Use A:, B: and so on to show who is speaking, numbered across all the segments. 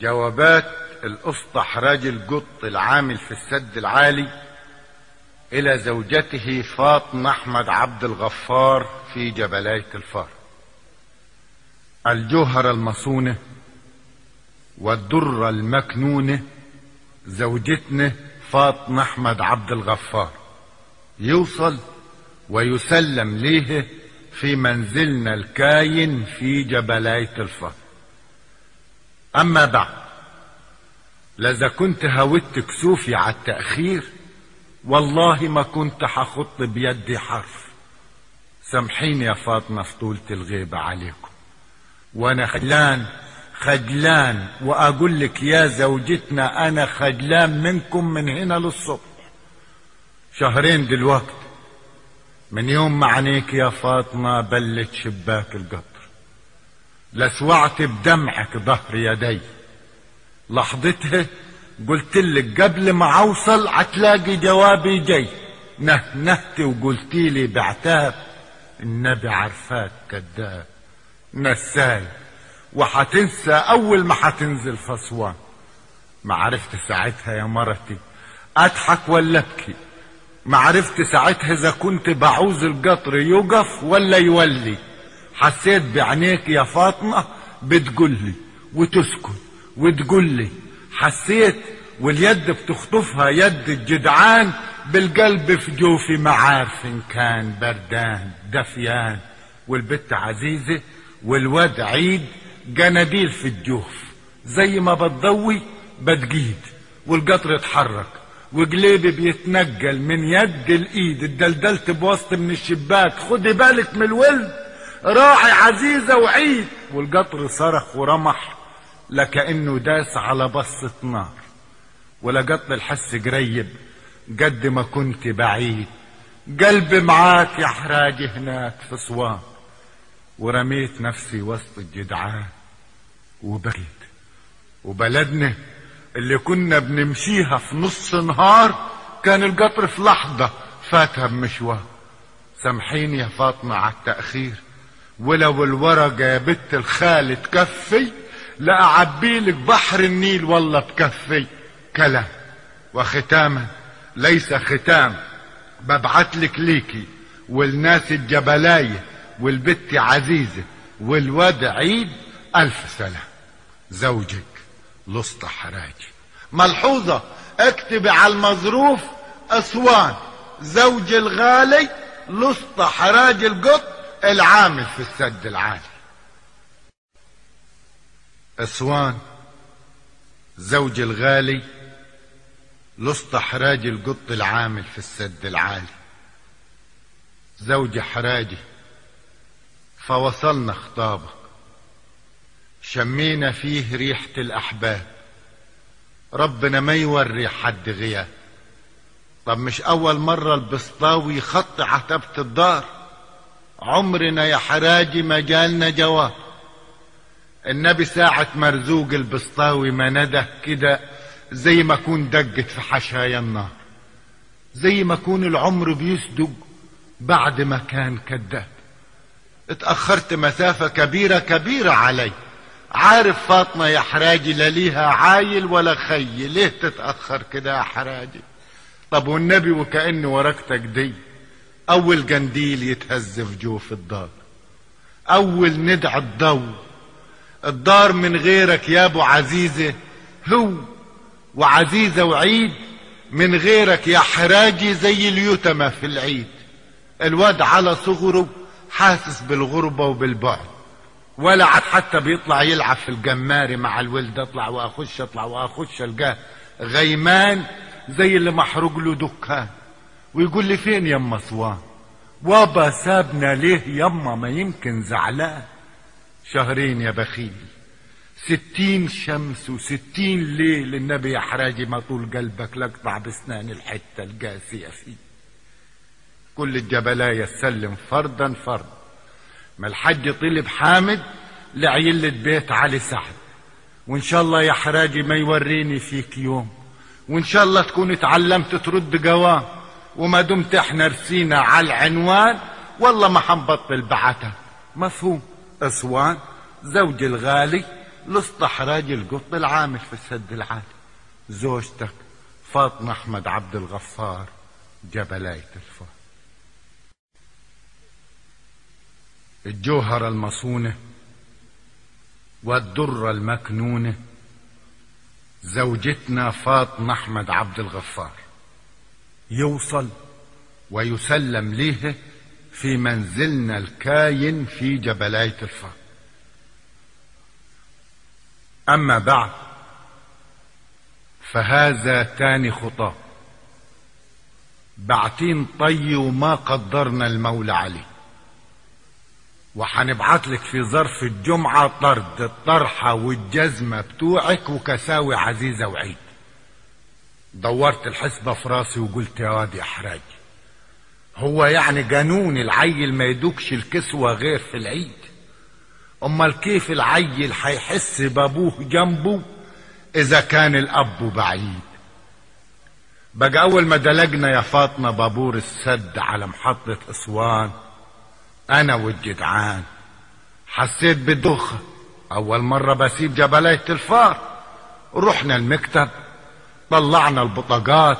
A: جوابات الأسطح راجل قط العامل في السد العالي إلى زوجته فاطمة أحمد عبد الغفار في جبلاية الفار. الجوهرة المصونة والدرة المكنونة زوجتنا فاطمة أحمد عبد الغفار. يوصل ويسلم ليه في منزلنا الكاين في جبلاية الفار. أما بعد لذا كنت هودت كسوفي على التأخير والله ما كنت حخط بيدي حرف. سامحيني يا فاطمة في طولة الغيبة عليكم. وأنا خجلان خجلان وأقول لك يا زوجتنا أنا خجلان منكم من هنا للصبح. شهرين دلوقت من يوم ما عينيك يا فاطمة بلت شباك القطر. لسوعت بدمعك ظهر يدي. لحظتها قلت لك قبل ما أوصل هتلاقي جوابي جاي. نهنهت وقلتي لي بعتاب النبي عرفاك كذاب. نساي وحتنسى أول ما حتنزل فصوان. ما عرفت ساعتها يا مرتي أضحك ولا أبكي. ما عرفت ساعتها إذا كنت بعوز القطر يقف ولا يولي. حسيت بعينيك يا فاطمة بتقول لي وتسكت وتقول لي حسيت واليد بتخطفها يد الجدعان بالقلب في جوفي ما عارف إن كان بردان دفيان. والبت عزيزة والواد عيد جناديل في الجوف. زي ما بتضوي بتجيد والقطر اتحرك وجليبي بيتنجل من يد الإيد اتدلدلت بوسط من الشباك. خدي بالك من الولد راعي عزيزة وعيد. والقطر صرخ ورمح لكأنه داس على بصة نار. ولقط الحس قريب قد ما كنت بعيد. قلبي معاك يا حراجي هناك في صوان ورميت نفسي وسط الجدعان وبكيت. وبلدنا اللي كنا بنمشيها في نص نهار كان القطر في لحظة فاتها بمشوار. سامحيني يا فاطمة على التأخير. ولو الورقة يا بت الخال تكفي لأعبيلك بحر النيل والله بكفي كلام. وختاما ليس ختام. ببعتلك ليكي والناس الجبلاية والبت عزيزة والواد عيد ألف سلام. زوجك لسطى حراجي. ملحوظة اكتبي على المظروف أسوان. زوج الغالي لسطى حراج القط. العامل في السد العالي. أسوان زوج الغالي لسط حراجي القط العامل في السد العالي. زوج حراجي فوصلنا خطابك. شمينا فيه ريحة الأحباب. ربنا ما يوري حد غياب. طب مش أول مرة البسطاوي يخط عتبة الدار؟ عمرنا يا حراجي ما جالنا جواب النبي ساعة مرزوق البسطاوي ما نده كده زي ما كون دقت في حشايا النار. زي ما كون العمر بيصدق بعد ما كان كذاب اتأخرت مسافة كبيرة كبيرة علي. عارف فاطمة يا حراجي لا ليها عايل ولا خي ليه تتأخر كده يا حراجي؟ طب والنبي وكأن ورقتك دي. أول جنديل يتهز في جوف الدار. أول ندع الضوء الدار من غيرك يا أبو عزيزة هو وعزيزة وعيد. من غيرك يا حراجي زي اليتمة في العيد. الواد على صغره حاسس بالغربة وبالبعد. ولا عاد حتى بيطلع يلعب في الجماري مع الولد أطلع وأخش أطلع وأخش الجاه غيمان زي اللي محروق له دكان. ويقول لي فين يما صوان وابا سابنا ليه يما ما يمكن زعلان. شهرين يا بخيل ستين شمس وستين ليل النبي يا حراجي ما طول قلبك لقطع بسنان الحتة القاسية فيه كل الجبلاية تسلم فردا فردا ما الحج طلب حامد لعيلة بيت علي سعد. وإن شاء الله يا حراجي ما يوريني فيك يوم. وإن شاء الله تكون اتعلمت ترد جواب وما دمت إحنا رسينا على العنوان والله ما حنبطل بعتها مفهوم. أسوان زوج الغالي لاستحراج القط العامل في السد العالي زوجتك فاطمة أحمد عبد الغفار جبلاية الفار. الجوهرة المصونة والدرة المكنونة زوجتنا فاطمة أحمد عبد الغفار. يوصل ويسلم ليه في منزلنا الكاين في جبلاية الفار أما بعد فهذا تاني خطاب بعتين طي وما قدرنا المولى عليه وحنبعت لك في ظرف الجمعة طرد الطرحة والجزمة بتوعك وكساوي عزيزة وعيد. دورت الحسبة في راسي وقلت يا واد يا حراج هو يعني جنون العيل ما يدوكش الكسوة غير في العيد. أمال كيف العيل هيحس بأبوه جنبه إذا كان الأب بعيد؟ بقى أول ما دلجنا يا فاطمة بابور السد على محطة أسوان أنا والجدعان. حسيت بالدوخة أول مرة بسيب جبلية الفار. رحنا المكتب طلعنا البطاقات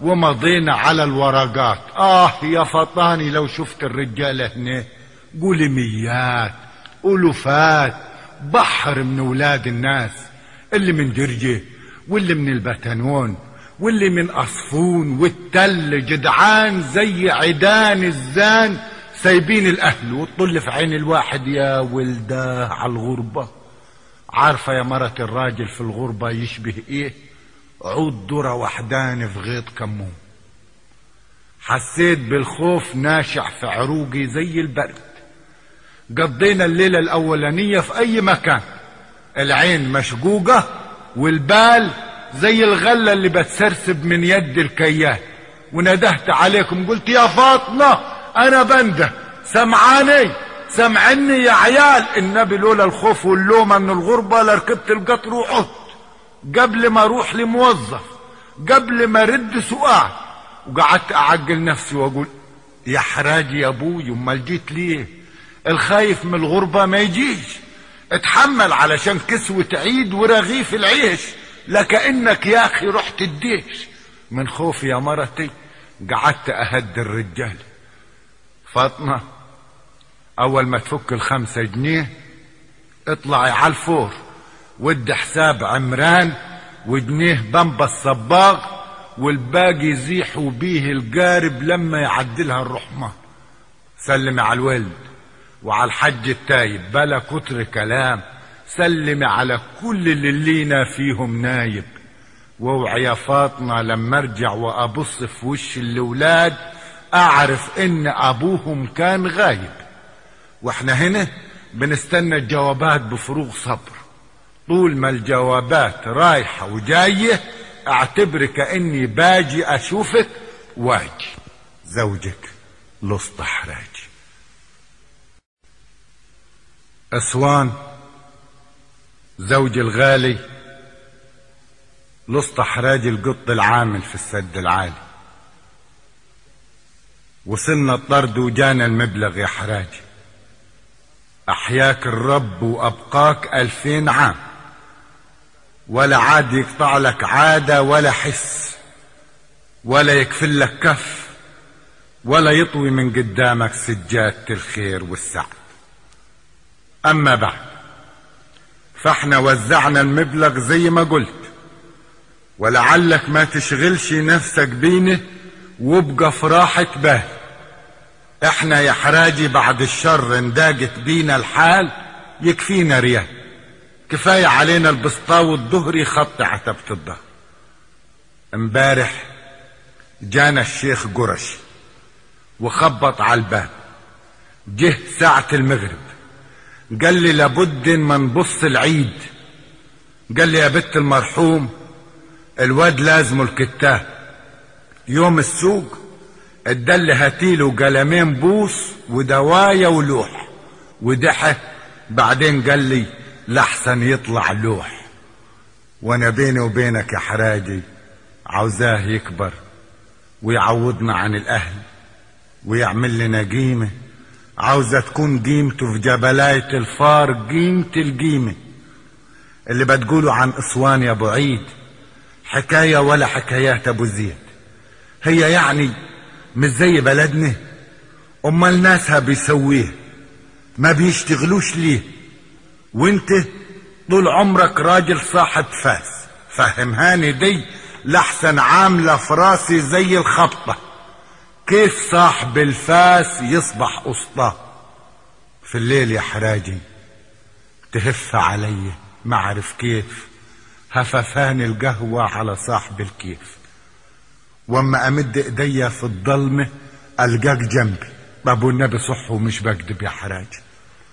A: ومضينا على الورقات. آه يا فطاني لو شفت الرجالة هنا قولي ميات ألوفات بحر من ولاد الناس اللي من درجة واللي من البتنون واللي من أصفون والتل جدعان زي عيدان الزان. سايبين الأهل والطل في عين الواحد يا ولداه على الغربة. عارفة يا مرة الراجل في الغربة يشبه إيه؟ عود ذرة وحدان في غيط كمون حسيت بالخوف ناشع في عروقي زي البرد. قضينا الليلة الأولانية في أي مكان. العين مشقوقة والبال زي الغلة اللي بتسرسب من يد الكيال وندهت عليكم قلت يا فاطمة أنا بنده سمعاني؟ سمعني يا عيال. النبي لولا الخوف واللومة من الغربة لركبت القطر وعدت. قبل ما أروح لموظف قبل ما رد سؤال. وقعدت اعجل نفسي وأقول يا حراجي يا أبوي امال جيت ليه الخايف من الغربة ما يجيش. اتحمل علشان كسوة عيد ورغيف العيش. لكأنك يا أخي رحت الديش. من خوفي يا مرتي قعدت أهد الرجال. فاطمة أول ما تفك الخمسة جنيه اطلعي على الفور. ودي حساب عمران وجنيه بمبا الصباغ والباقي يزيحوا بيه القارب لما يعدلها الرحمن سلمي على الولد وعلى الحج التايب بلا كتر كلام. سلمي على كل اللي لينا فيهم نايب. واوعي يا فاطمة لما ارجع وأبص في وش الأولاد أعرف إن أبوهم كان غايب. وإحنا هنا بنستنى الجوابات بفروغ صبر. طول ما الجوابات رايحة وجاية اعتبر كأني باجي أشوفك واجي. زوجك لاصطحراج أسوان زوجي الغالي لاصطحراج القط العامل في السد العالي. وصلنا الطرد وجانا المبلغ يا حراج. أحياك الرب وأبقاك ألفين عام. ولا عاد يقطع لك عادة ولا حس ولا يكفل لك كف ولا يطوي من قدامك سجادة الخير والسعد. أما بعد فإحنا وزعنا المبلغ زي ما قلت ولعلك ما تشغلش نفسك بينه وابقى في راحة بال. إحنا يا حراجي بعد الشر انداجت بينا الحال يكفينا ريال كفاية علينا البسطاوي الظهري خط عتبة الظهر امبارح جانا الشيخ قرش وخبط على الباب. جه ساعة المغرب. قال لي لابد ما نبص العيد. قال لي يا بت المرحوم الواد لازمه الكتاب. يوم السوق ادل هاتيله قلمين بوس ودوايا ولوح. ودحى بعدين قال لي لحسن يطلع لوح. وأنا بيني وبينك يا حراجي عاوزاه يكبر ويعوضنا عن الأهل ويعمل لنا قيمة. عاوزة تكون قيمته في جبلاية الفار قيمة القيمة. اللي بتقولوا عن اسوان يا أبو عيد حكاية ولا حكايات أبو زيد. هي يعني مش زي بلدنا. أمال ناسها بيسويه ما بيشتغلوش ليه؟ وانت طول عمرك راجل صاحب فاس. فهمهاني دي لحسن عاملة في راسي زي الخبطة. كيف صاحب الفاس يصبح أسطاه في الليل يا حراجي تهف علي ما أعرف كيف. هففان القهوة على صاحب الكيف. وأما أمد إيديا في الضلمة ألقاك جنبي. ابو النبي صح ومش بكدب يا حراجي.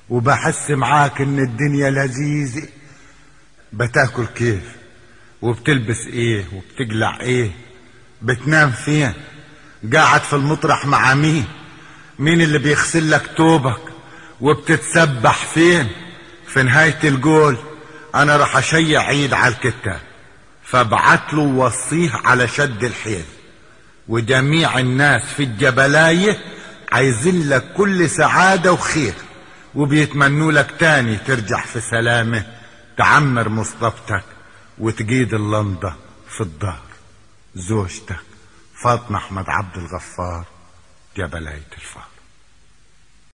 A: وبحس معاك إن الدنيا لذيذة. بتأكل كيف؟ وبتلبس إيه؟ وبتقلع إيه؟ بتنام فين؟ قاعد في المطرح مع مين؟ مين اللي بيغسل لك توبك؟ وبتتسبح فين؟ في نهاية الجول أنا راح أشيع عيد على الكتاب فابعت له وصيه على شد الحيل. وجميع الناس في الجبلاية عايزين لك كل سعادة وخير. وبيتمنوا لك تاني ترجع في سلامة تعمر مصطفتك وتجيد اللندة في الدار. زوجتك فاطمة أحمد عبد الغفار جبلاية الفار